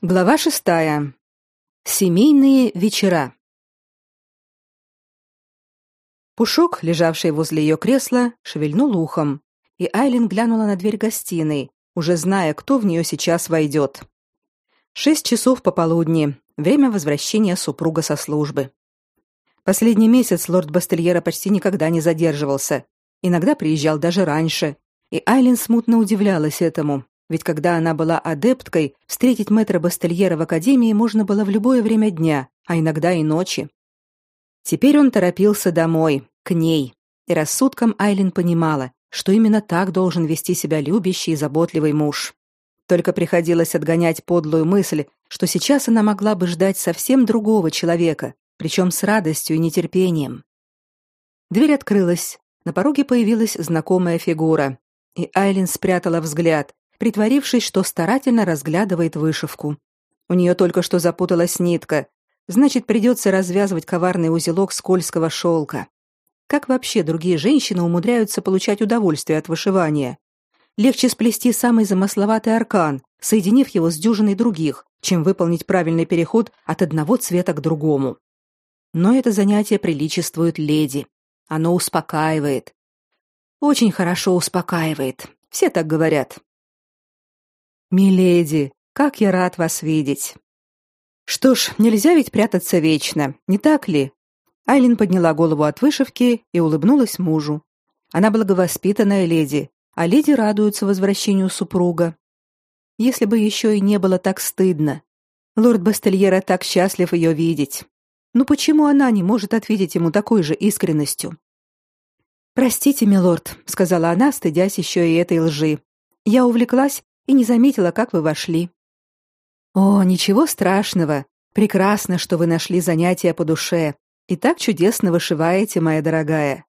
Глава шестая. Семейные вечера. Пушок, лежавший возле ее кресла, шевельнул ухом, и Айлин глянула на дверь гостиной, уже зная, кто в нее сейчас войдет. Шесть часов пополудни, время возвращения супруга со службы. Последний месяц лорд Бастельера почти никогда не задерживался, иногда приезжал даже раньше, и Айлин смутно удивлялась этому, ведь когда она была адепткой, встретить мэтра Бастельера в академии можно было в любое время дня, а иногда и ночи. Теперь он торопился домой, к ней, и рассудком Айлин понимала, что именно так должен вести себя любящий и заботливый муж. Только приходилось отгонять подлую мысль, что сейчас она могла бы ждать совсем другого человека, причем с радостью и нетерпением. Дверь открылась, на пороге появилась знакомая фигура, и Айлин спрятала взгляд, притворившись, что старательно разглядывает вышивку. У нее только что запуталась нитка, значит, придется развязывать коварный узелок скользкого шелка. Как вообще другие женщины умудряются получать удовольствие от вышивания? Легче сплести самый замысловатый аркан, соединив его с дюжиной других, чем выполнить правильный переход от одного цвета к другому. Но это занятие приличествует леди. Оно успокаивает. Очень хорошо успокаивает. Все так говорят. Миледи, как я рад вас видеть. Что ж, нельзя ведь прятаться вечно, не так ли? Айлин подняла голову от вышивки и улыбнулась мужу. Она благовоспитанная леди, а леди радуются возвращению супруга. Если бы еще и не было так стыдно. Лорд Бастельера так счастлив ее видеть. Ну почему она не может ответить ему такой же искренностью? Простите, милорд, сказала она, стыдясь еще и этой лжи. Я увлеклась и не заметила, как вы вошли. О, ничего страшного. Прекрасно, что вы нашли занятие по душе и так чудесно вышиваете, моя дорогая.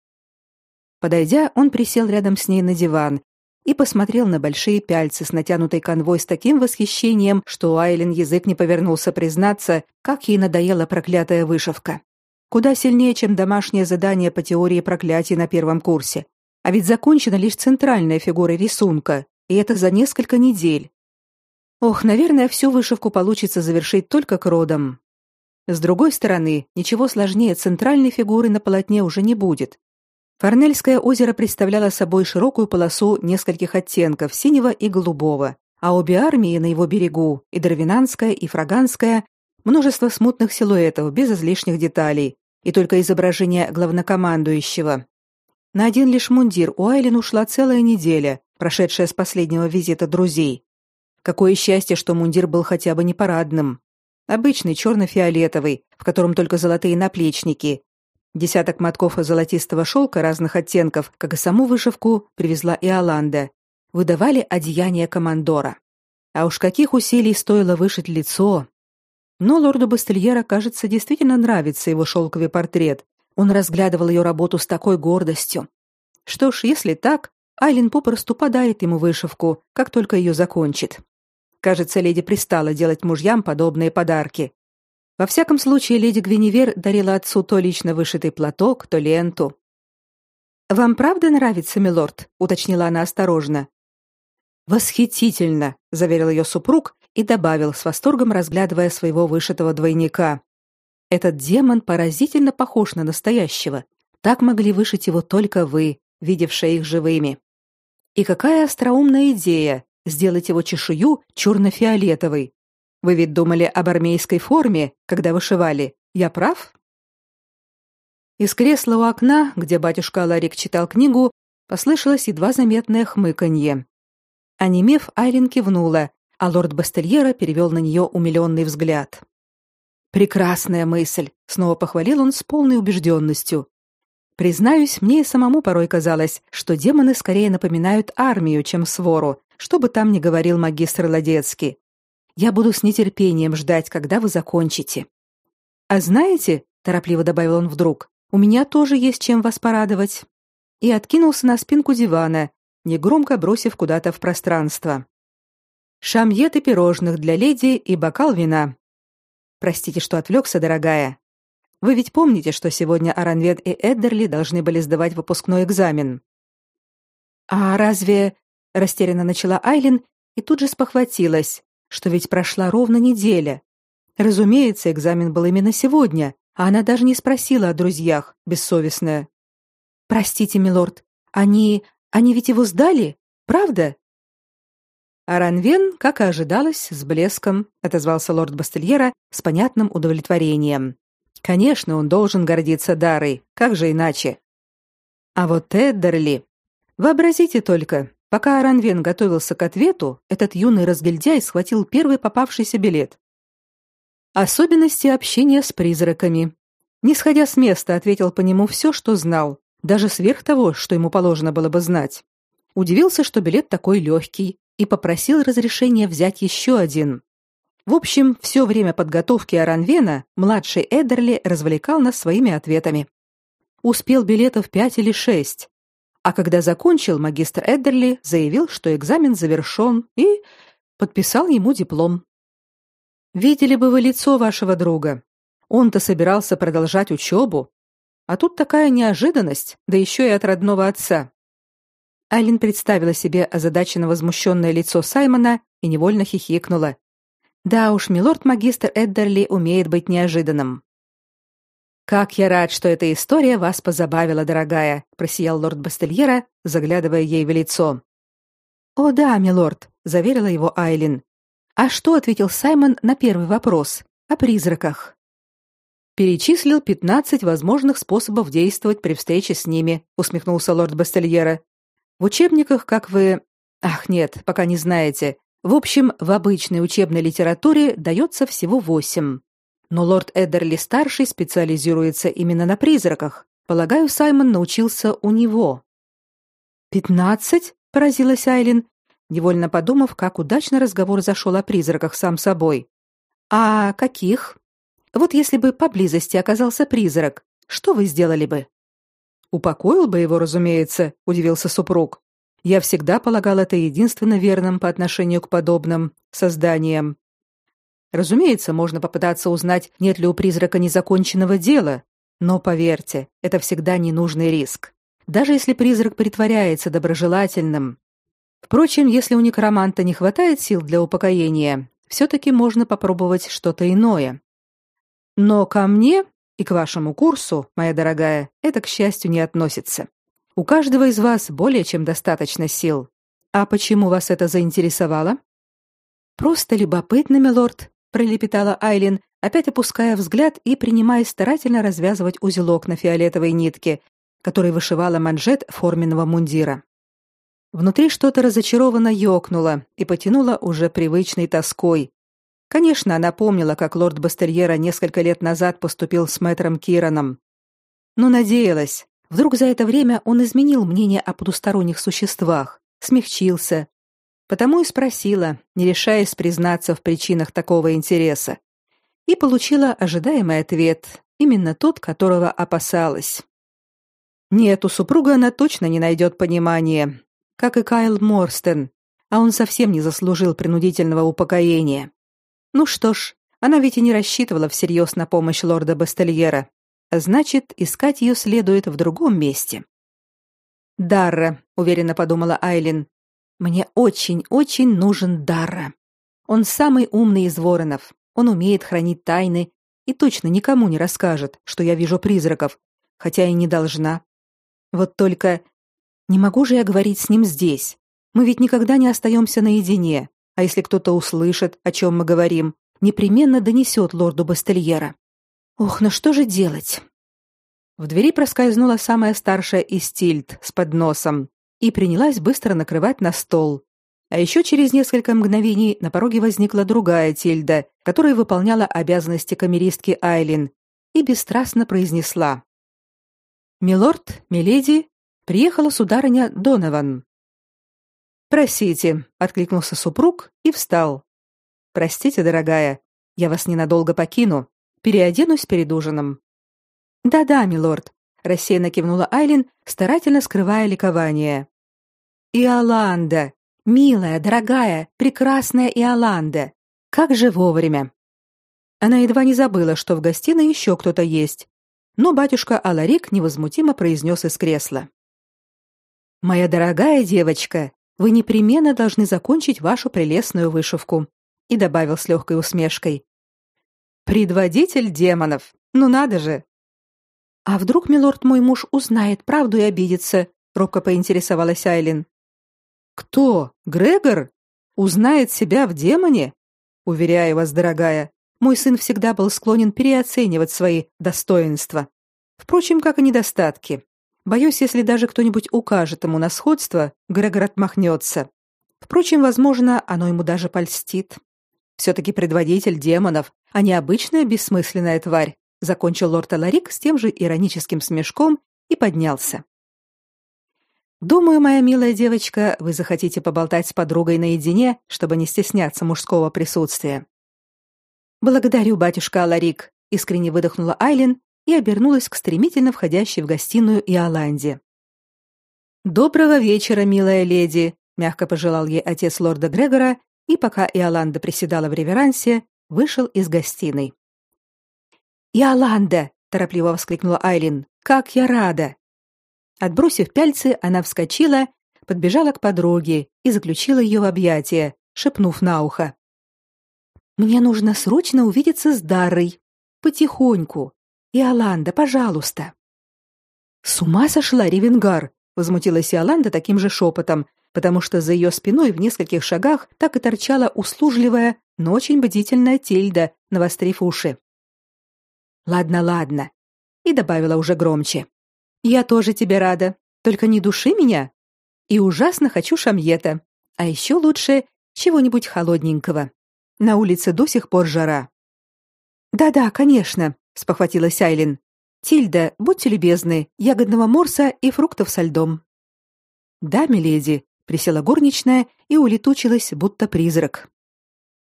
Подойдя, он присел рядом с ней на диван и посмотрел на большие пяльцы с натянутой конвой с таким восхищением, что у Айлин язык не повернулся признаться, как ей надоела проклятая вышивка. Куда сильнее, чем домашнее задание по теории проклятий на первом курсе. А ведь закончена лишь центральная фигура рисунка, и это за несколько недель. Ох, наверное, всю вышивку получится завершить только к родам. С другой стороны, ничего сложнее центральной фигуры на полотне уже не будет. Форнельское озеро представляло собой широкую полосу нескольких оттенков синего и голубого, а обе армии на его берегу, и Дарвинанская, и Фраганская, множество смутных силуэтов без излишних деталей, и только изображение главнокомандующего. На один лишь мундир у Айлин ушла целая неделя, прошедшая с последнего визита друзей. Какое счастье, что мундир был хотя бы не парадным. Обычный черно-фиолетовый, в котором только золотые наплечники. Десяток мотков золотистого шелка разных оттенков, как и саму вышивку, привезла Иоланда. Выдавали одеяние командора. А уж каких усилий стоило вышить лицо. Но лорду Бастельера, кажется, действительно нравится его шелковый портрет. Он разглядывал ее работу с такой гордостью. Что ж, если так, Айлин попросту подарит ему вышивку, как только ее закончит. Кажется, леди пристала делать мужьям подобные подарки. Во всяком случае, леди Гвиневер дарила отцу то лично вышитый платок, то ленту. «Вам правда нравится, милорд?» — уточнила она осторожно. «Восхитительно!» — заверил ее супруг и добавил, с восторгом разглядывая своего вышитого двойника. «Этот демон поразительно похож на настоящего. Так могли вышить его только вы, видевшие их живыми». И какая остроумная идея сделать его чешую черно-фиолетовой. Вы ведь думали об армейской форме, когда вышивали. Я прав? Из кресла у окна, где батюшка Аларик читал книгу, послышалось едва заметное хмыканье. Онемев, Айлин кивнула, а лорд Бастельера перевел на нее умиленный взгляд. «Прекрасная мысль», — снова похвалил он с полной убежденностью. Признаюсь, мне и самому порой казалось, что демоны скорее напоминают армию, чем свору, что бы там ни говорил магистр Ладецкий. Я буду с нетерпением ждать, когда вы закончите. А знаете, торопливо добавил он вдруг, у меня тоже есть чем вас порадовать. И откинулся на спинку дивана, негромко бросив куда-то в пространство. Шамьет и пирожных для леди и бокал вина. Простите, что отвлекся, дорогая. Вы ведь помните, что сегодня Аранвет и Эддерли должны были сдавать выпускной экзамен? А разве растерянно начала Айлин и тут же спохватилась. что ведь прошла ровно неделя. Разумеется, экзамен был именно сегодня, а она даже не спросила о друзьях, бессовестная. Простите, милорд, они они ведь его сдали, правда? Аранвен, как и ожидалось, с блеском отозвался лорд Бастельера с понятным удовлетворением. Конечно, он должен гордиться Дарой, как же иначе? А вот Эддерли... Вообразите только, пока Аранвен готовился к ответу, этот юный разгильдяй схватил первый попавшийся билет. Особенности общения с призраками. Не сходя с места, ответил по нему все, что знал, даже сверх того, что ему положено было бы знать. Удивился, что билет такой легкий, и попросил разрешения взять еще один. В общем, все время подготовки Аранвена младший Эдерли развлекал нас своими ответами. Успел билетов пять или шесть. А когда закончил, магистр Эдерли заявил, что экзамен завершен, и подписал ему диплом. Видели бы вы лицо вашего друга. Он-то собирался продолжать учебу, а тут такая неожиданность, да еще и от родного отца. Айлин представила себе озадаченно возмущенное лицо Саймона и невольно хихикнула. Да уж, милорд-магистр Эддерли умеет быть неожиданным. Как я рад, что эта история вас позабавила, дорогая, просиял лорд Бастельера, заглядывая ей в лицо. О да, милорд, заверила его Айлин. А что ответил Саймон на первый вопрос о призраках? Перечислил пятнадцать возможных способов действовать при встрече с ними, усмехнулся лорд Бастельера. В учебниках, как вы, ах, нет, пока не знаете, в общем, в обычной учебной литературе дается всего восемь. Но лорд Эддерли старший специализируется именно на призраках. Полагаю, Саймон научился у него. «Пятнадцать?» — поразилась Айлин, невольно подумав, как удачно разговор зашел о призраках сам собой. «А каких? Вот если бы поблизости оказался призрак, что вы сделали бы?» «Упокоил бы его, разумеется», — удивился супруг. Я всегда полагал это единственно верным по отношению к подобным созданиям. Разумеется, можно попытаться узнать, нет ли у призрака незаконченного дела, но поверьте, это всегда ненужный риск. Даже если призрак притворяется доброжелательным. Впрочем, если у некроманта не хватает сил для упокоения, все-таки можно попробовать что-то иное. Но ко мне и к вашему курсу, моя дорогая, это, к счастью, не относится. У каждого из вас более чем достаточно сил. А почему вас это заинтересовало? Просто любопытно, милорд, пролепетала Айлин, опять опуская взгляд и принимаясь старательно развязывать узелок на фиолетовой нитке, который вышивала манжет форменного мундира. Внутри что-то разочарованно ёкнуло и потянуло уже привычной тоской. Конечно, она помнила, как лорд Бастерьера несколько лет назад поступил с мэтром Кираном. Но надеялась, Вдруг за это время он изменил мнение о потусторонних существах, смягчился. Потому и спросила, не решаясь признаться в причинах такого интереса. И получила ожидаемый ответ, именно тот, которого опасалась. Нет, у супруга она точно не найдет понимания, как и Кайл Морстен, а он совсем не заслужил принудительного упокоения. Ну что ж, она ведь и не рассчитывала всерьез на помощь лорда Бастельера. Значит, искать ее следует в другом месте. Дарра, уверенно подумала Айлин. Мне очень-очень нужен Дарра. Он самый умный из воронов. Он умеет хранить тайны и точно никому не расскажет, что я вижу призраков, хотя и не должна. Вот только не могу же я говорить с ним здесь. Мы ведь никогда не остаемся наедине, а если кто-то услышит, о чем мы говорим, непременно донесет лорду Бастельера. Ох, ну что же делать? В двери проскользнула самая старшая из Тильд с подносом и принялась быстро накрывать на стол. А еще через несколько мгновений на пороге возникла другая Тильда, которая выполняла обязанности камеристки Айлин, и бесстрастно произнесла: "Милорд, миледи, приехала сударыня Донован". "Просите", откликнулся супруг и встал. "Простите, дорогая, я вас ненадолго покину. Переоденусь перед ужином. Да-да, милорд, рассеянно кивнула Айлин, старательно скрывая ликование. Иоланда, милая, дорогая, прекрасная Иоланда. Как же вовремя. Она едва не забыла, что в гостиной еще кто-то есть. Но батюшка Аларик невозмутимо произнес из кресла: Моя дорогая девочка, вы непременно должны закончить вашу прелестную вышивку. и добавил с легкой усмешкой: Предводитель демонов. Ну надо же. А вдруг милорд мой муж узнает правду и обидится? робко поинтересовалась Айлин. Кто? Грегор? Узнает себя в демоне? Уверяю вас, дорогая, мой сын всегда был склонен переоценивать свои достоинства. Впрочем, как и недостатки. Боюсь, если даже кто-нибудь укажет ему на сходство, Грегор отмахнется. Впрочем, возможно, оно ему даже польстит. Все-таки предводитель демонов, а не обычная бессмысленная тварь, закончил лорд Аларик с тем же ироническим смешком и поднялся. Думаю, моя милая девочка, вы захотите поболтать с подругой наедине, чтобы не стесняться мужского присутствия. Благодарю, батюшка Аларик, искренне выдохнула Айлин и обернулась к стремительно входящей в гостиную Иоланде. Доброго вечера, милая леди, мягко пожелал ей отец лорда Грегора, и пока Иоланда приседала в реверансе, вышел из гостиной. «Иоланда!» — торопливо воскликнула Айлин. «Как я рада!» Отбросив пяльцы, она вскочила, подбежала к подруге и заключила ее в объятия, шепнув на ухо. «Мне нужно срочно увидеться с Дарой. Потихоньку. Иоланда, пожалуйста». «С ума сошла Ревенгар!» — возмутилась Иоланда таким же шепотом, потому что за ее спиной в нескольких шагах так и торчала услужливая, но очень бдительная Тильда, навострив уши. «Ладно, ладно», и добавила уже громче. Я тоже тебе рада. Только не души меня. И ужасно хочу шамьета. А еще лучше чего-нибудь холодненького. На улице до сих пор жара. Да-да, конечно, спохватилась Айлин. Тильда, будьте любезны, ягодного морса и фруктов со льдом. Да, миледи, присела горничная и улетучилась, будто призрак.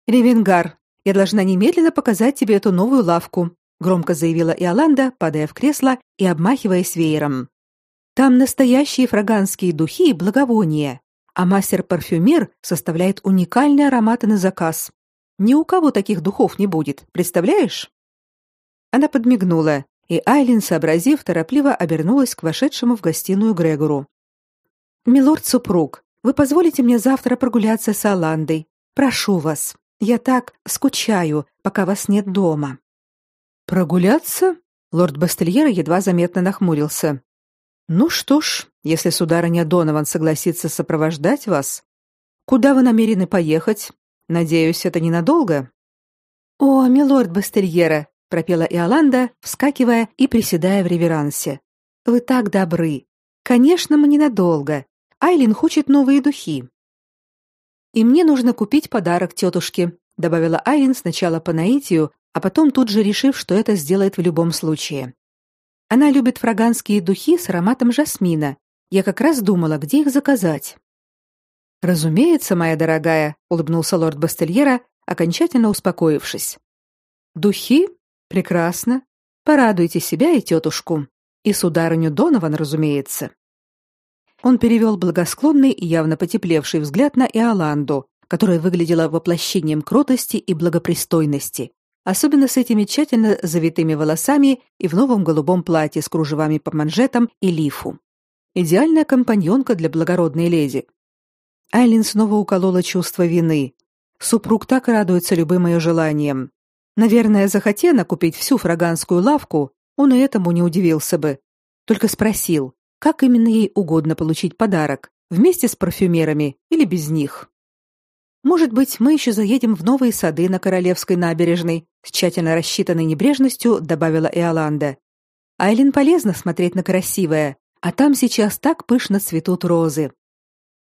Ревенгар, я должна немедленно показать тебе эту новую лавку громко заявила Иоланда, падая в кресло и обмахиваясь веером. Там настоящие фраганские духи и благовония, а мастер-парфюмер составляет уникальные ароматы на заказ. Ни у кого таких духов не будет, представляешь? Она подмигнула, и Айлин, сообразив, торопливо обернулась к вошедшему в гостиную Грегору. Милорд супруг, вы позволите мне завтра прогуляться с Аландой? Прошу вас. Я так скучаю, пока вас нет дома. Прогуляться? Лорд Бастельера едва заметно нахмурился. Ну что ж, если сударыня Донован согласится сопровождать вас, куда вы намерены поехать? Надеюсь, это ненадолго. О, милорд Бастельера, пропела Иоланда, вскакивая и приседая в реверансе. Вы так добры. Конечно, мы ненадолго. Айлин хочет новые духи. И мне нужно купить подарок тетушке, добавила Айлин сначала по наитию, а потом тут же решив, что это сделает в любом случае. Она любит фраганские духи с ароматом жасмина. Я как раз думала, где их заказать. Разумеется, моя дорогая, улыбнулся лорд Бастельера, окончательно успокоившись. Духи? Прекрасно. Порадуйте себя и тетушку. И сударыню Донован, разумеется. Он перевел благосклонный и явно потеплевший взгляд на Иоланду, которая выглядела воплощением кротости и благопристойности, особенно с этими тщательно завитыми волосами и в новом голубом платье с кружевами по манжетам и лифу. Идеальная компаньонка для благородной леди. Айлин снова уколола чувство вины. Супруг так радуется любым ее желаниям. Наверное, захотела купить всю фраганскую лавку, он и этому не удивился бы. Только спросил, как именно ей угодно получить подарок, вместе с парфюмерами или без них. Может быть, мы еще заедем в новые сады на Королевской набережной, с тщательно рассчитанной небрежностью добавила Иоланда. Айлин полезно смотреть на красивое, а там сейчас так пышно цветут розы.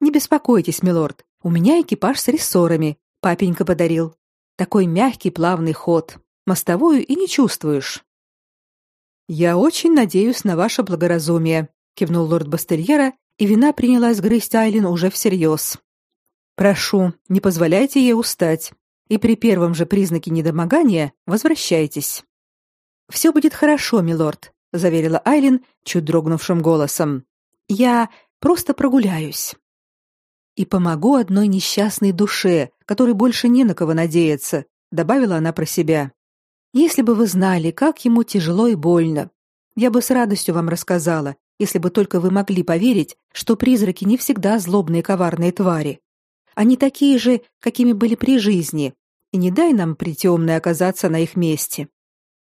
Не беспокойтесь, милорд, у меня экипаж с рессорами, папенька подарил. Такой мягкий плавный ход, мостовую и не чувствуешь. Я очень надеюсь на ваше благоразумие, кивнул лорд Бастельера, и вина принялась грызть Айлин уже всерьез. Прошу, не позволяйте ей устать, и при первом же признаке недомогания возвращайтесь. «Все будет хорошо, милорд, заверила Айлин чуть дрогнувшим голосом. Я просто прогуляюсь и помогу одной несчастной душе, которой больше не на кого надеяться, добавила она про себя. Если бы вы знали, как ему тяжело и больно, я бы с радостью вам рассказала, если бы только вы могли поверить, что призраки не всегда злобные коварные твари. Они такие же, какими были при жизни, и не дай нам притемной оказаться на их месте.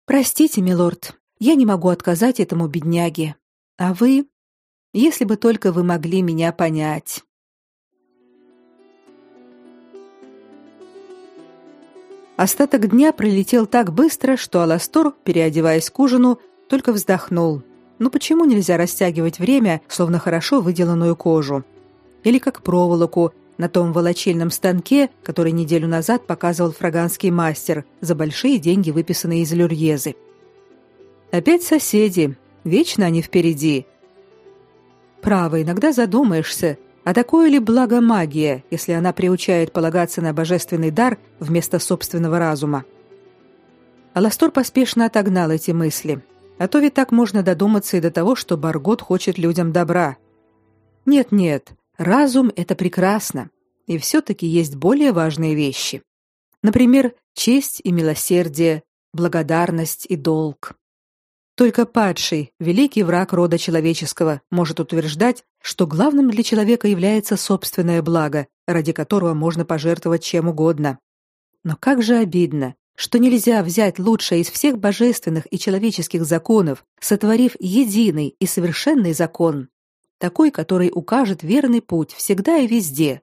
Простите, милорд, я не могу отказать этому бедняге. А вы, если бы только вы могли меня понять. Остаток дня пролетел так быстро, что Аластор, переодеваясь к ужину, только вздохнул. Ну почему нельзя растягивать время, словно хорошо выделанную кожу? Или как проволоку на том волочильном станке, который неделю назад показывал фраганский мастер, за большие деньги выписанные из люрьезы. Опять соседи, вечно они впереди. Право, иногда задумаешься, а такое ли благо магия, если она приучает полагаться на божественный дар вместо собственного разума? Аластор поспешно отогнал эти мысли. А то ведь так можно додуматься и до того, что Баргот хочет людям добра. Нет-нет, разум это прекрасно. И все таки есть более важные вещи. Например, честь и милосердие, благодарность и долг. Только падший, великий враг рода человеческого, может утверждать, что главным для человека является собственное благо, ради которого можно пожертвовать чем угодно. Но как же обидно, что нельзя взять лучшее из всех божественных и человеческих законов, сотворив единый и совершенный закон, такой, который укажет верный путь всегда и везде.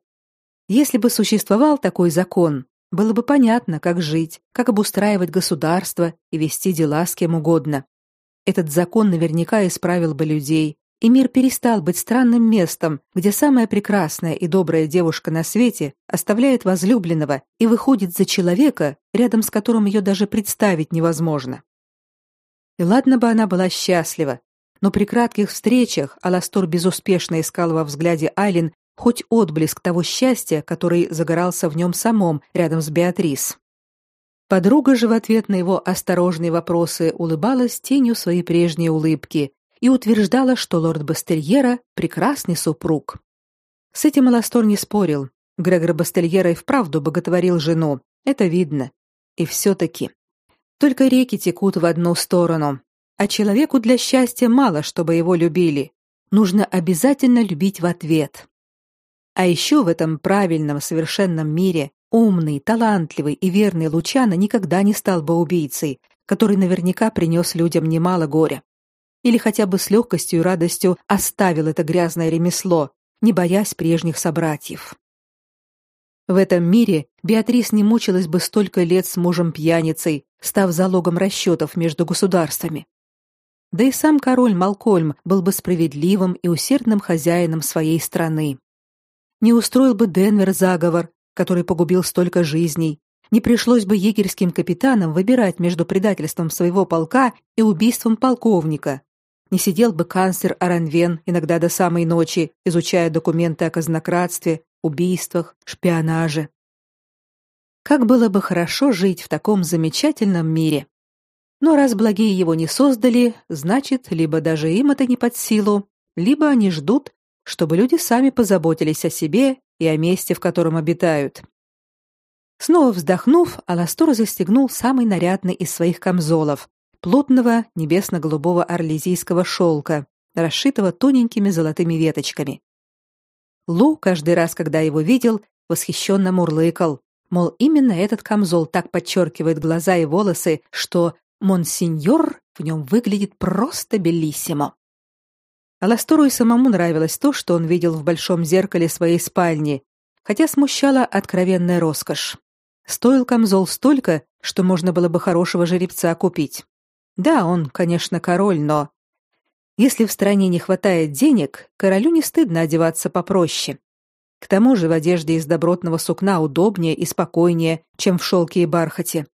Если бы существовал такой закон, было бы понятно, как жить, как обустраивать государство и вести дела с кем угодно. Этот закон наверняка исправил бы людей, и мир перестал быть странным местом, где самая прекрасная и добрая девушка на свете оставляет возлюбленного и выходит за человека, рядом с которым ее даже представить невозможно. И ладно бы она была счастлива, но при кратких встречах Аластор безуспешно искал во взгляде Айлин хоть отблеск того счастья, который загорался в нем самом рядом с Беатрис. Подруга же в ответ на его осторожные вопросы улыбалась тенью своей прежней улыбки и утверждала, что лорд Бастельера прекрасный супруг. С этим Аластор не спорил. Грегор Бастельера и вправду боготворил жену, это видно. И все-таки. Только реки текут в одну сторону, а человеку для счастья мало, чтобы его любили. Нужно обязательно любить в ответ. А еще в этом правильном, совершенном мире Умный, талантливый и верный Лучано никогда не стал бы убийцей, который наверняка принес людям немало горя. Или хотя бы с легкостью и радостью оставил это грязное ремесло, не боясь прежних собратьев. В этом мире Беатрис не мучилась бы столько лет с мужем-пьяницей, став залогом расчетов между государствами. Да и сам король Малкольм был бы справедливым и усердным хозяином своей страны. Не устроил бы Денвер заговор, который погубил столько жизней, не пришлось бы егерским капитанам выбирать между предательством своего полка и убийством полковника. Не сидел бы канцлер Аранвен иногда до самой ночи, изучая документы о казнократстве, убийствах, шпионаже. Как было бы хорошо жить в таком замечательном мире. Но раз благие его не создали, значит, либо даже им это не под силу, либо они ждут, чтобы люди сами позаботились о себе и о месте, в котором обитают. Снова вздохнув, Аластор застегнул самый нарядный из своих камзолов, плотного небесно-голубого орлезийского шелка, расшитого тоненькими золотыми веточками. Лу каждый раз, когда его видел, восхищенно мурлыкал, мол, именно этот камзол так подчеркивает глаза и волосы, что монсеньор в нем выглядит просто белиссимо. Аластору и самому нравилось то, что он видел в большом зеркале своей спальни, хотя смущала откровенная роскошь. Стоил камзол столько, что можно было бы хорошего жеребца купить. Да, он, конечно, король, но если в стране не хватает денег, королю не стыдно одеваться попроще. К тому же в одежде из добротного сукна удобнее и спокойнее, чем в шелке и бархате.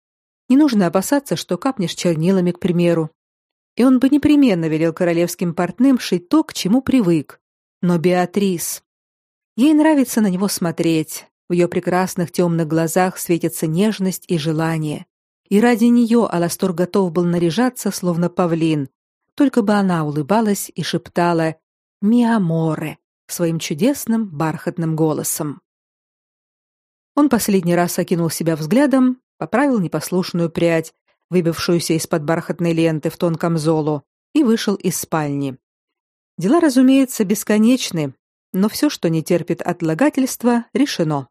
Не нужно опасаться, что капнешь чернилами, к примеру и он бы непременно велел королевским портным шить то, к чему привык. Но Беатрис... Ей нравится на него смотреть. В ее прекрасных темных глазах светится нежность и желание. И ради нее Аластор готов был наряжаться, словно павлин. Только бы она улыбалась и шептала «Ми аморе» своим чудесным бархатным голосом. Он последний раз окинул себя взглядом, поправил непослушную прядь, выбившуюся из-под бархатной ленты в тонком золу, и вышел из спальни. Дела, разумеется, бесконечны, но все, что не терпит отлагательства, решено.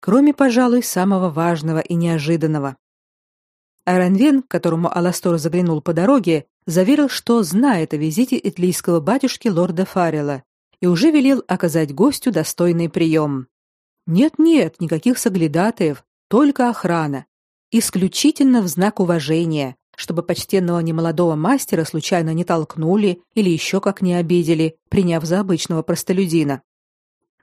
кроме, пожалуй, самого важного и неожиданного. Аранвен, к которому Аластор заглянул по дороге, заверил, что знает о визите итлийского батюшки лорда Фаррелла и уже велел оказать гостю достойный прием. Нет-нет, никаких соглядатаев, только охрана. Исключительно в знак уважения, чтобы почтенного немолодого мастера случайно не толкнули или еще как не обидели, приняв за обычного простолюдина.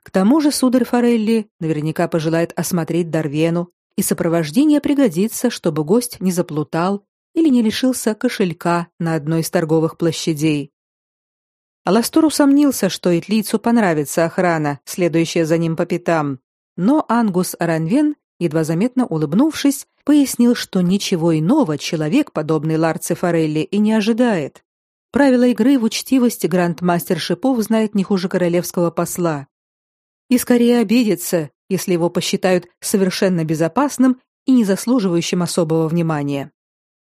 К тому же сударь Форелли наверняка пожелает осмотреть Дарвену, и сопровождение пригодится, чтобы гость не заплутал или не лишился кошелька на одной из торговых площадей. Аластор усомнился, что Итлийцу понравится охрана, следующая за ним по пятам, но Ангус Аранвен, едва заметно улыбнувшись, пояснил, что ничего иного человек, подобный Ларце Форелли, и не ожидает. Правила игры в учтивости грандмастер Шипов знает не хуже королевского посла. И скорее обидится, если его посчитают совершенно безопасным и не заслуживающим особого внимания.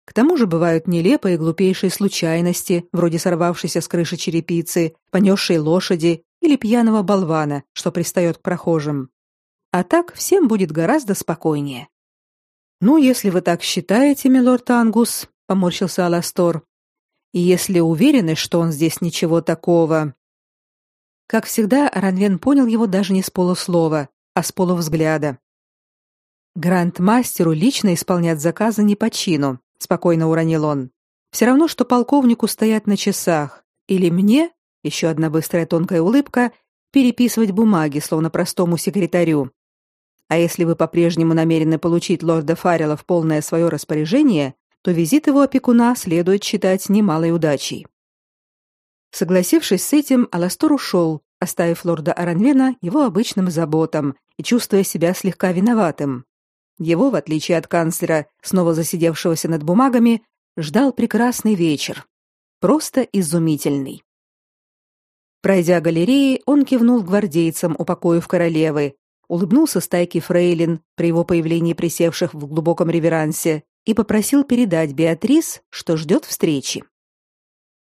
К тому же бывают нелепые и глупейшие случайности, вроде сорвавшейся с крыши черепицы, понесшей лошади или пьяного болвана, что пристает к прохожим. А так всем будет гораздо спокойнее. Ну, если вы так считаете, милорд Ангус, поморщился Аластор. И если уверены, что он здесь ничего такого. Как всегда, Ранвен понял его даже не с полуслова, а с полувзгляда. Гранд-мастеру лично исполнять заказы не по чину, спокойно уронил он. Все равно, что полковнику стоять на часах. Или мне, еще одна быстрая тонкая улыбка, переписывать бумаги, словно простому секретарю. А если вы по-прежнему намерены получить лорда Фаррелла в полное свое распоряжение, то визит его опекуна следует считать немалой удачей. Согласившись с этим, Аластор ушел, оставив лорда Аранвена его обычным заботам и чувствуя себя слегка виноватым. Его, в отличие от канцлера, снова засидевшегося над бумагами, ждал прекрасный вечер. Просто изумительный. Пройдя галереи, он кивнул гвардейцам у покоев королевы, улыбнулся стайке фрейлин при его появлении присевших в глубоком реверансе и попросил передать Беатрис, что ждет встречи.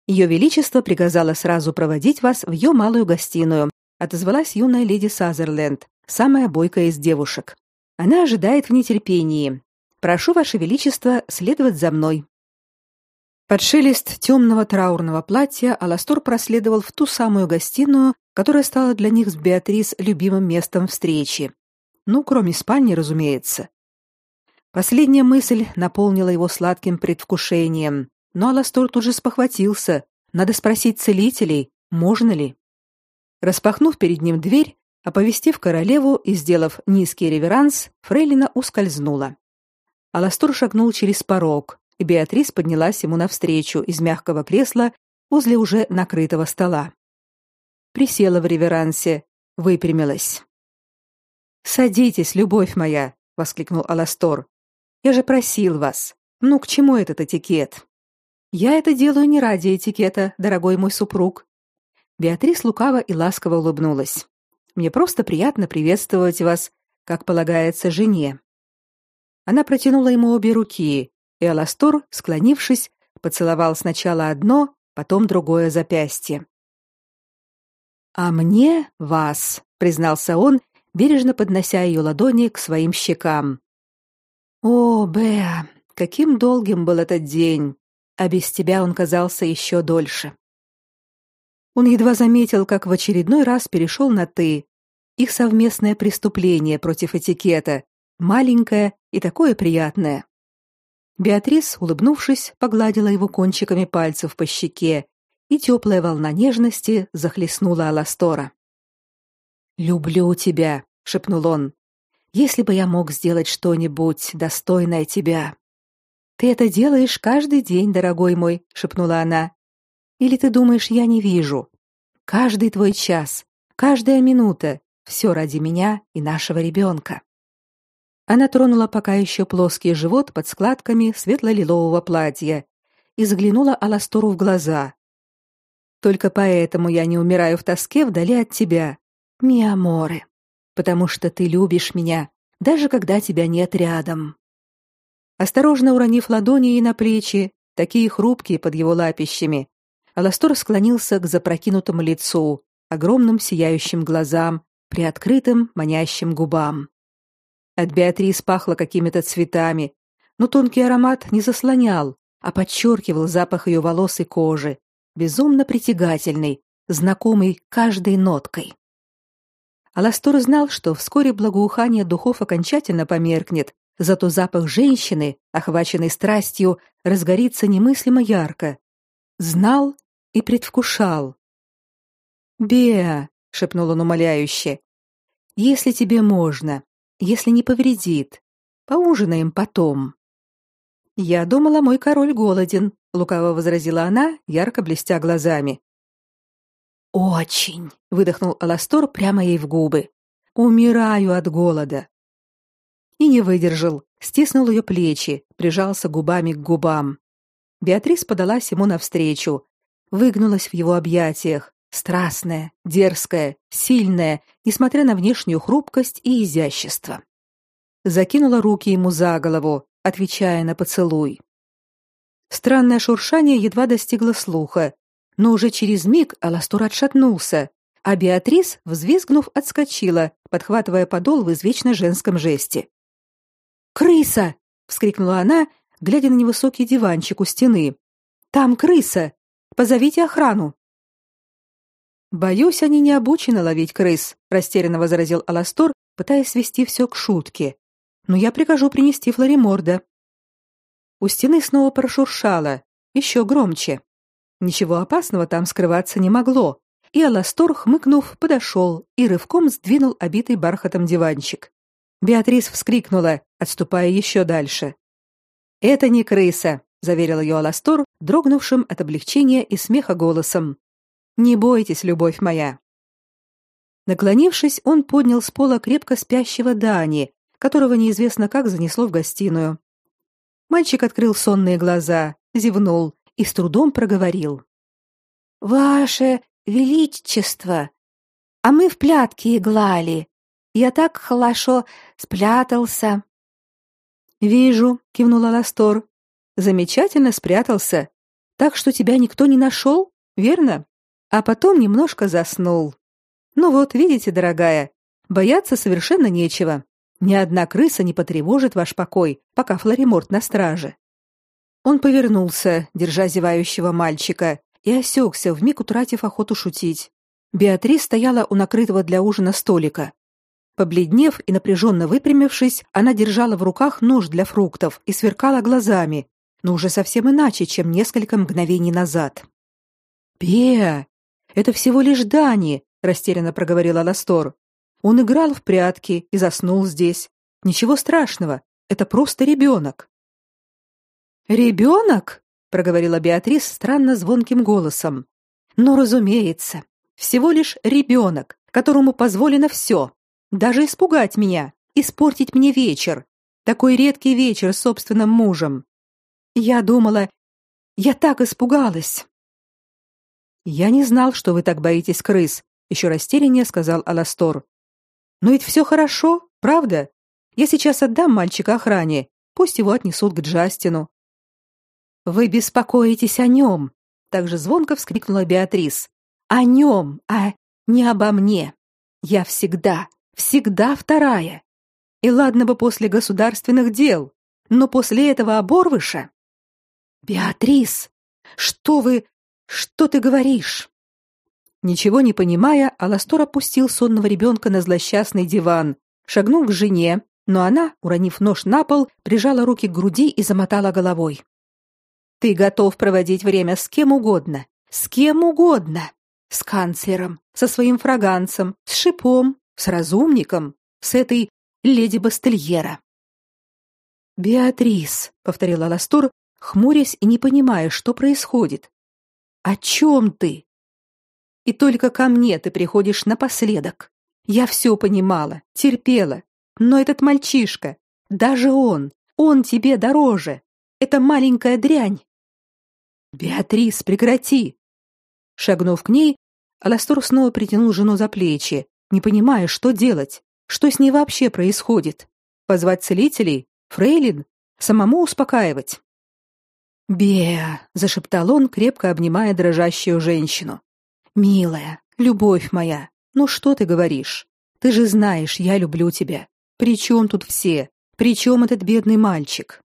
Ее величество приказало сразу проводить вас в ее малую гостиную, отозвалась юная леди Сазерленд, самая бойкая из девушек. Она ожидает в нетерпении. Прошу ваше величество следовать за мной. Под шелест темного траурного платья Аластор проследовал в ту самую гостиную, которая стала для них с Беатрис любимым местом встречи. Ну, кроме спальни, разумеется. Последняя мысль наполнила его сладким предвкушением, но Аластор тут же спохватился. Надо спросить целителей, можно ли. Распахнув перед ним дверь, Оповестив королеву и сделав низкий реверанс, Фрейлина ускользнула. Аластор шагнул через порог, и Беатрис поднялась ему навстречу из мягкого кресла возле уже накрытого стола. Присела в реверансе, выпрямилась. «Садитесь, любовь моя!» — воскликнул Аластор. «Я же просил вас. Ну, к чему этот этикет?» «Я это делаю не ради этикета, дорогой мой супруг». Беатрис лукаво и ласково улыбнулась. Мне просто приятно приветствовать вас, как полагается жене. Она протянула ему обе руки, и Аластор, склонившись, поцеловал сначала одно, потом другое запястье. А мне вас, признался он, бережно поднося ее ладони к своим щекам. О, Беа, каким долгим был этот день, а без тебя он казался еще дольше. Он едва заметил, как в очередной раз перешел на ты, их совместное преступление против этикета, маленькое и такое приятное. Беатрис, улыбнувшись, погладила его кончиками пальцев по щеке, и теплая волна нежности захлестнула Аластора. «Люблю тебя», — шепнул он. «Если бы я мог сделать что-нибудь достойное тебя». «Ты это делаешь каждый день, дорогой мой», — шепнула она. «Или ты думаешь, я не вижу? Каждый твой час, каждая минута, все ради меня и нашего ребенка. Она тронула пока еще плоский живот под складками светло-лилового платья и заглянула Аластору в глаза. Только поэтому я не умираю в тоске вдали от тебя, миаморе, потому что ты любишь меня, даже когда тебя нет рядом. Осторожно уронив ладони ей на плечи, такие хрупкие под его лапищами, Аластор склонился к запрокинутому лицу, огромным сияющим глазам приоткрытым манящим губам. От Беатрис пахло какими-то цветами, но тонкий аромат не заслонял, а подчеркивал запах ее волос и кожи, безумно притягательный, знакомый каждой ноткой. Аластор знал, что вскоре благоухание духов окончательно померкнет, зато запах женщины, охваченной страстью, разгорится немыслимо ярко. Знал и предвкушал. «Беа», — шепнул он умоляюще, — «если тебе можно, если не повредит, поужинаем потом». «Я думала, мой король голоден», — лукаво возразила она, ярко блестя глазами. «Очень», — выдохнул Аластор прямо ей в губы. «Умираю от голода». И не выдержал, стиснул ее плечи, прижался губами к губам. Беатрис подалась ему навстречу, выгнулась в его объятиях, страстная, дерзкая, сильная, несмотря на внешнюю хрупкость и изящество. Закинула руки ему за голову, отвечая на поцелуй. Странное шуршание едва достигло слуха, но уже через миг Аластор отшатнулся, а Беатрис, взвизгнув, отскочила, подхватывая подол в извечно женском жесте. «Крыса!» — вскрикнула она, глядя на невысокий диванчик у стены. «Там крыса! Позовите охрану!» «Боюсь, они не обучены ловить крыс», — растерянно возразил Аластор, пытаясь свести все к шутке но я прикажу принести Флориморда. У стены снова прошуршало, еще громче. Ничего опасного там скрываться не могло, и Аластор, хмыкнув, подошел и рывком сдвинул обитый бархатом диванчик. Беатрис вскрикнула, отступая еще дальше. «Это не крыса», — заверил ее Аластор, дрогнувшим от облегчения и смеха голосом. «Не бойтесь, любовь моя». Наклонившись, он поднял с пола крепко спящего Дани, которого неизвестно как занесло в гостиную. Мальчик открыл сонные глаза, зевнул и с трудом проговорил: "Ваше величество, а мы в плятки иглали. Я так хорошо спрятался". "Вижу", кивнула Ластор. "Замечательно спрятался, так что тебя никто не нашел, верно? А потом немножко заснул. Ну вот, видите, дорогая, бояться совершенно нечего. Ни одна крыса не потревожит ваш покой, пока Флориморт на страже. Он повернулся, держа зевающего мальчика, и осекся, вмиг утратив охоту шутить. Беатрис стояла у накрытого для ужина столика. Побледнев и напряженно выпрямившись, она держала в руках нож для фруктов и сверкала глазами, но уже совсем иначе, чем несколько мгновений назад. «Беа, это всего лишь Дани», — растерянно проговорила Ластор. Он играл в прятки и заснул здесь. Ничего страшного, это просто ребенок». «Ребенок?» — проговорила Беатрис странно звонким голосом. «Но, разумеется, всего лишь ребенок, которому позволено все, даже испугать меня, испортить мне вечер, такой редкий вечер с собственным мужем. Я думала, я так испугалась». «Я не знал, что вы так боитесь крыс», — еще растеряннее сказал Аластор. Но ведь все хорошо, правда? Я сейчас отдам мальчика охране, пусть его отнесут к Джастину. Вы беспокоитесь о нем, также звонко вскрикнула Беатрис. О нем, а не обо мне. Я всегда, всегда вторая. И ладно бы после государственных дел, но после этого оборвыша. Беатрис, что вы, что ты говоришь? Ничего не понимая, Аластор опустил сонного ребенка на злосчастный диван, шагнул к жене, но она, уронив нож на пол, прижала руки к груди и замотала головой. Ты готов проводить время с кем угодно, с кем угодно. С канцлером, со своим фраганцем, с шипом, с разумником, с этой леди Бастельера. Беатрис, повторила Аластор, хмурясь и не понимая, что происходит. О чем ты? И только ко мне ты приходишь напоследок. Я все понимала, терпела. Но этот мальчишка, даже он, он тебе дороже. Это маленькая дрянь. Беатрис, прекрати. Шагнув к ней, Аластор снова притянул жену за плечи, не понимая, что делать, что с ней вообще происходит. Позвать целителей, фрейлин, самому успокаивать. «Беа!» — зашептал он, крепко обнимая дрожащую женщину. Милая, любовь моя, ну что ты говоришь? Ты же знаешь, я люблю тебя. При чем тут все? При чем этот бедный мальчик?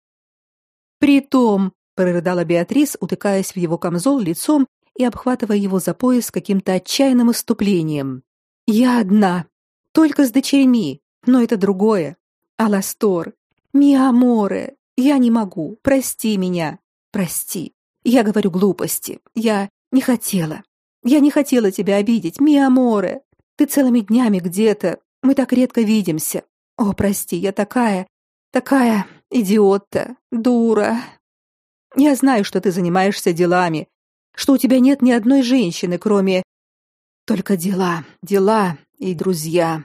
Притом, прорыдала Беатрис, утыкаясь в его камзол лицом и обхватывая его за пояс каким-то отчаянным иступлением. Я одна, только с дочерьми, но это другое. Аластор, миаморе, я не могу. Прости меня. Прости. Я говорю глупости. Я не хотела. Я не хотела тебя обидеть, миаморе. Ты целыми днями где-то. Мы так редко видимся. О, прости, я такая, такая идиотка, дура. Я знаю, что ты занимаешься делами, что у тебя нет ни одной женщины, кроме только дела, дела и друзья.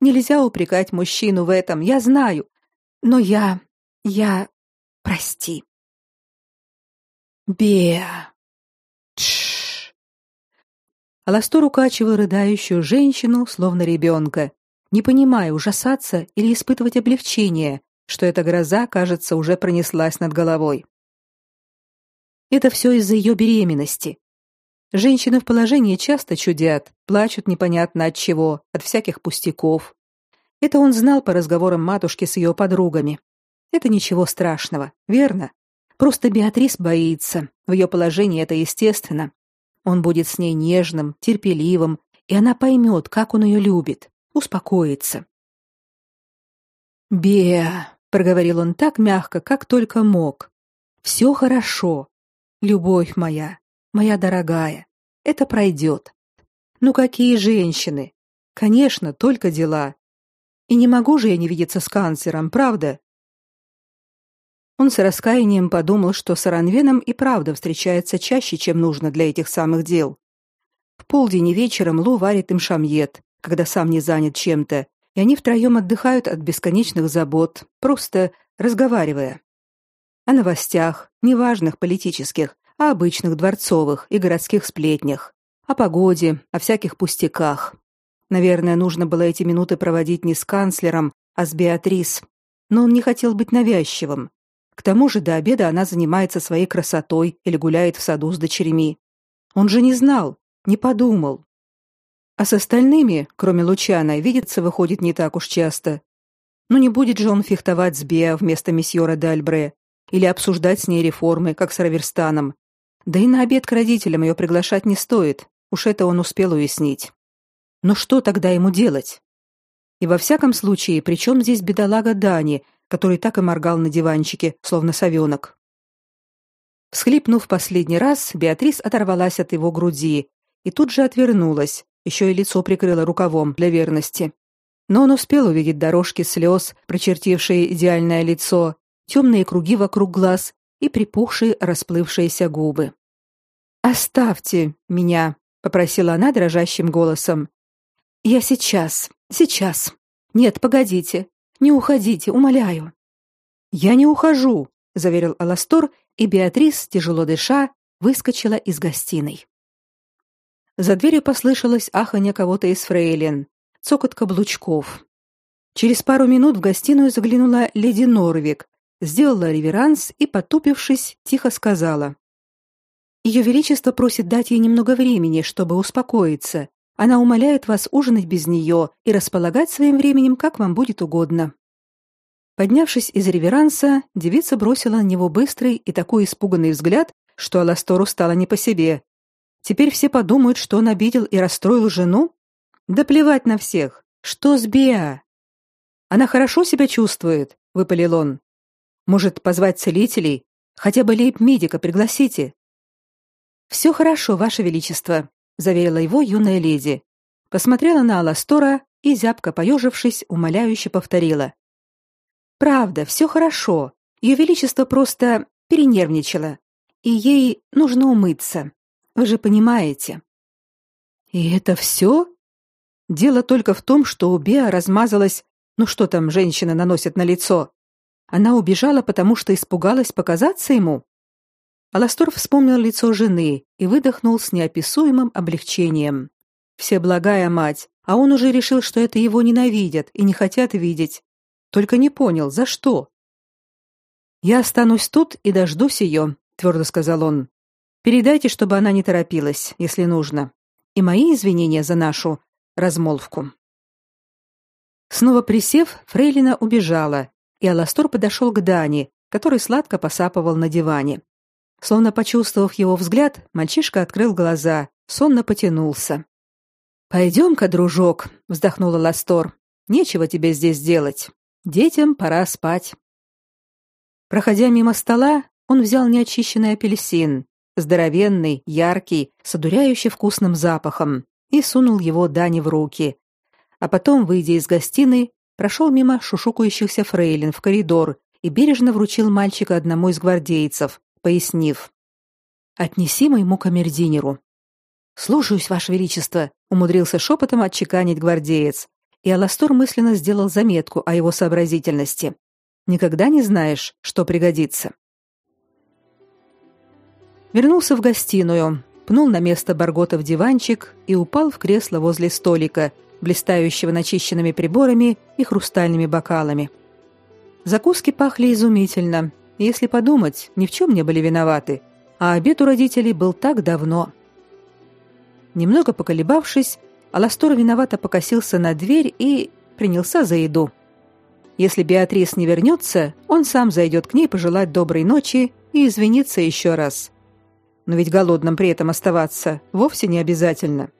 Нельзя упрекать мужчину в этом, я знаю. Но я я прости. Беа. Аластор укачивал рыдающую женщину, словно ребенка, не понимая, ужасаться или испытывать облегчение, что эта гроза, кажется, уже пронеслась над головой. Это все из-за ее беременности. Женщины в положении часто чудят, плачут непонятно от чего, от всяких пустяков. Это он знал по разговорам матушки с ее подругами. Это ничего страшного, верно? Просто Беатрис боится. В ее положении это естественно. Он будет с ней нежным, терпеливым, и она поймет, как он ее любит, успокоится. «Беа», — проговорил он так мягко, как только мог. «Все хорошо. Любовь моя, моя дорогая, это пройдет. Ну какие женщины? Конечно, только дела. И не могу же я не видеться с канцлером, правда? Он с раскаянием подумал, что с Аранвеном и правда встречается чаще, чем нужно для этих самых дел. В полдень и вечером Лу варит им шамьет, когда сам не занят чем-то, и они втроем отдыхают от бесконечных забот, просто разговаривая. О новостях, неважных политических, а обычных дворцовых и городских сплетнях, о погоде, о всяких пустяках. Наверное, нужно было эти минуты проводить не с канцлером, а с Беатрис. Но он не хотел быть навязчивым. К тому же до обеда она занимается своей красотой или гуляет в саду с дочерьми. Он же не знал, не подумал. А с остальными, кроме Лучана, видеться выходит не так уж часто. Но не будет же он фехтовать с Беа вместо месьора Дальбре или обсуждать с ней реформы, как с Раверстаном. Да и на обед к родителям ее приглашать не стоит, уж это он успел уяснить. Но что тогда ему делать? И во всяком случае, при чем здесь бедолага Дани, который так и моргал на диванчике, словно совенок? Всхлипнув последний раз, Беатрис оторвалась от его груди и тут же отвернулась, еще и лицо прикрыла рукавом для верности. Но он успел увидеть дорожки слез, прочертившие идеальное лицо, темные круги вокруг глаз и припухшие расплывшиеся губы. «Оставьте меня», — попросила она дрожащим голосом. Я сейчас, сейчас. Нет, погодите. Не уходите, умоляю. Я не ухожу, заверил Аластор, и Беатрис, тяжело дыша, выскочила из гостиной. За дверью послышалось аханье кого-то из фрейлин, цокот каблучков. Через пару минут в гостиную заглянула леди Норвик, сделала реверанс и, потупившись, тихо сказала: «Ее величество просит дать ей немного времени, чтобы успокоиться, она умоляет вас ужинать без нее и располагать своим временем, как вам будет угодно. Поднявшись из реверанса, девица бросила на него быстрый и такой испуганный взгляд, что Аластору стало не по себе. Теперь все подумают, что он обидел и расстроил жену? Да плевать на всех. Что с Беа? Она хорошо себя чувствует, выпалил он. Может, позвать целителей? Хотя бы лейб-медика пригласите. Все хорошо, ваше величество, заверила его юная леди. Посмотрела на Аластора и зябко поежившись, умоляюще повторила: "Правда, все хорошо. Ее величество просто перенервничало, и ей нужно умыться. Вы же понимаете". И это все? Дело только в том, что у Беа размазалась, ну что там женщина наносит на лицо. Она убежала, потому что испугалась показаться ему. Аластор вспомнил лицо жены и выдохнул с неописуемым облегчением. Все благая мать, а он уже решил, что это его ненавидят и не хотят видеть. Только не понял, за что. Я останусь тут и дождусь ее», — твердо сказал он. Передайте, чтобы она не торопилась, если нужно. И мои извинения за нашу размолвку. Снова присев, Фрейлина убежала, и Аластор подошел к Дани, который сладко посапывал на диване. Словно почувствовав его взгляд, мальчишка открыл глаза, сонно потянулся. «Пойдем-ка, дружок», — вздохнула Ластор. «Нечего тебе здесь делать. Детям пора спать». Проходя мимо стола, он взял неочищенный апельсин, здоровенный, яркий, с одуряюще вкусным запахом, и сунул его Дане в руки. А потом, выйдя из гостиной, прошел мимо шушукающихся фрейлин в коридор и бережно вручил мальчика одному из гвардейцев, пояснив: "Отнеси моему камердинеру". "Слушаюсь, ваше величество", умудрился шепотом отчеканить гвардеец, и Аластор мысленно сделал заметку о его сообразительности. Никогда не знаешь, что пригодится. Вернулся в гостиную, пнул на место Баргота в диванчик и упал в кресло возле столика, блистающего начищенными приборами и хрустальными бокалами. Закуски пахли изумительно, если подумать, ни в чем не были виноваты, а обед у родителей был так давно. Немного поколебавшись, Аластор виновато покосился на дверь и принялся за еду. Если Беатрис не вернется, он сам зайдет к ней пожелать доброй ночи и извиниться еще раз. Но ведь голодным при этом оставаться вовсе не обязательно.